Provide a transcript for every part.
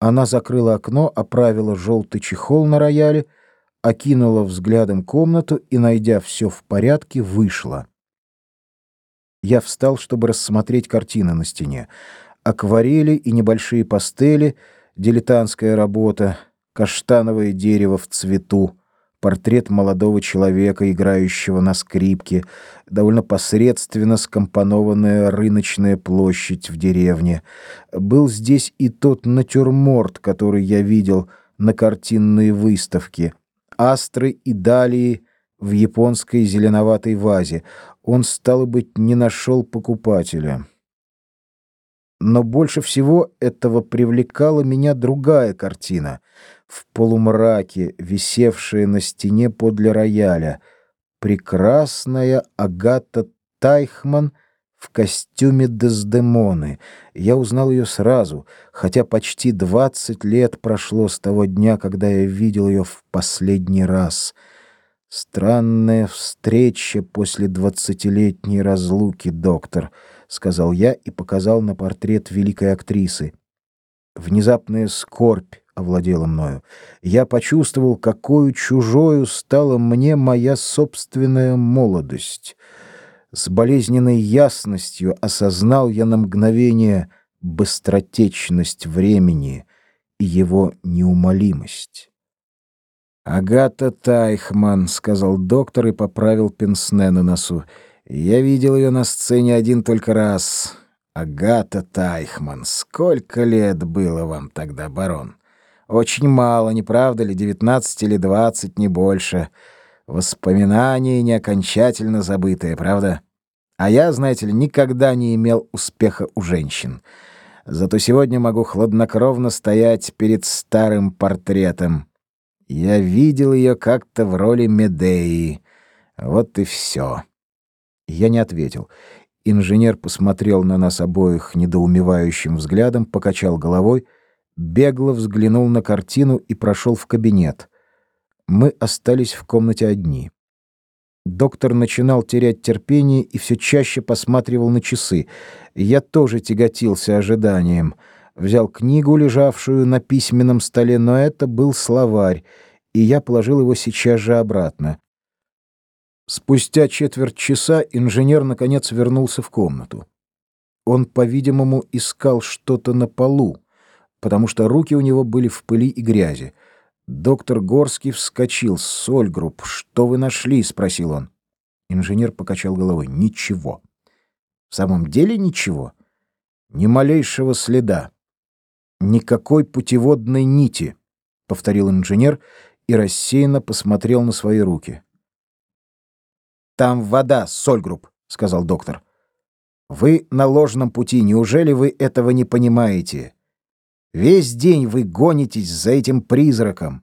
Она закрыла окно, оправила желтый чехол на рояле, окинула взглядом комнату и, найдя все в порядке, вышла. Я встал, чтобы рассмотреть картины на стене. Акварели и небольшие пастели, дилетантская работа, каштановое дерево в цвету портрет молодого человека, играющего на скрипке, довольно посредственно скомпонованная рыночная площадь в деревне. Был здесь и тот натюрморт, который я видел на картинной выставке. Астры и далии в японской зеленоватой вазе. Он, стало быть, не нашел покупателя. Но больше всего этого привлекала меня другая картина — в полумраке, висевшая на стене подле рояля, прекрасная Агата Тайхман в костюме Дездемоны. Я узнал ее сразу, хотя почти двадцать лет прошло с того дня, когда я видел ее в последний раз. Странная встреча после двадцатилетней разлуки, доктор, сказал я и показал на портрет великой актрисы. Внезапная скорбь овладела мною. Я почувствовал, какой чужою стала мне моя собственная молодость. С болезненной ясностью осознал я на мгновение быстротечность времени и его неумолимость. «Агата Тайхман», — сказал доктор и поправил пенсне на носу. «Я видел ее на сцене один только раз. Агата Тайхман, сколько лет было вам тогда, барон?» Очень мало, не правда ли, девятнадцать или двадцать, не больше. Воспоминания не окончательно забытые, правда? А я, знаете ли, никогда не имел успеха у женщин. Зато сегодня могу хладнокровно стоять перед старым портретом. Я видел ее как-то в роли Медеи. Вот и все. Я не ответил. Инженер посмотрел на нас обоих недоумевающим взглядом, покачал головой — бегло взглянул на картину и прошел в кабинет. Мы остались в комнате одни. Доктор начинал терять терпение и все чаще посматривал на часы. Я тоже тяготился ожиданием. Взял книгу, лежавшую на письменном столе, но это был словарь, и я положил его сейчас же обратно. Спустя четверть часа инженер наконец вернулся в комнату. Он, по-видимому, искал что-то на полу потому что руки у него были в пыли и грязи. Доктор Горский вскочил. «Сольгрупп, что вы нашли?» — спросил он. Инженер покачал головой. «Ничего». «В самом деле ничего?» «Ни малейшего следа. Никакой путеводной нити», — повторил инженер и рассеянно посмотрел на свои руки. «Там вода, Сольгрупп», — сказал доктор. «Вы на ложном пути. Неужели вы этого не понимаете?» Весь день вы гонитесь за этим призраком.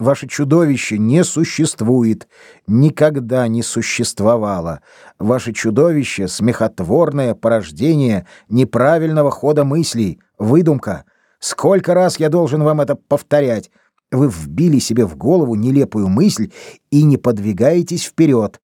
Ваше чудовище не существует, никогда не существовало. Ваше чудовище — смехотворное порождение неправильного хода мыслей, выдумка. Сколько раз я должен вам это повторять? Вы вбили себе в голову нелепую мысль и не подвигаетесь вперед.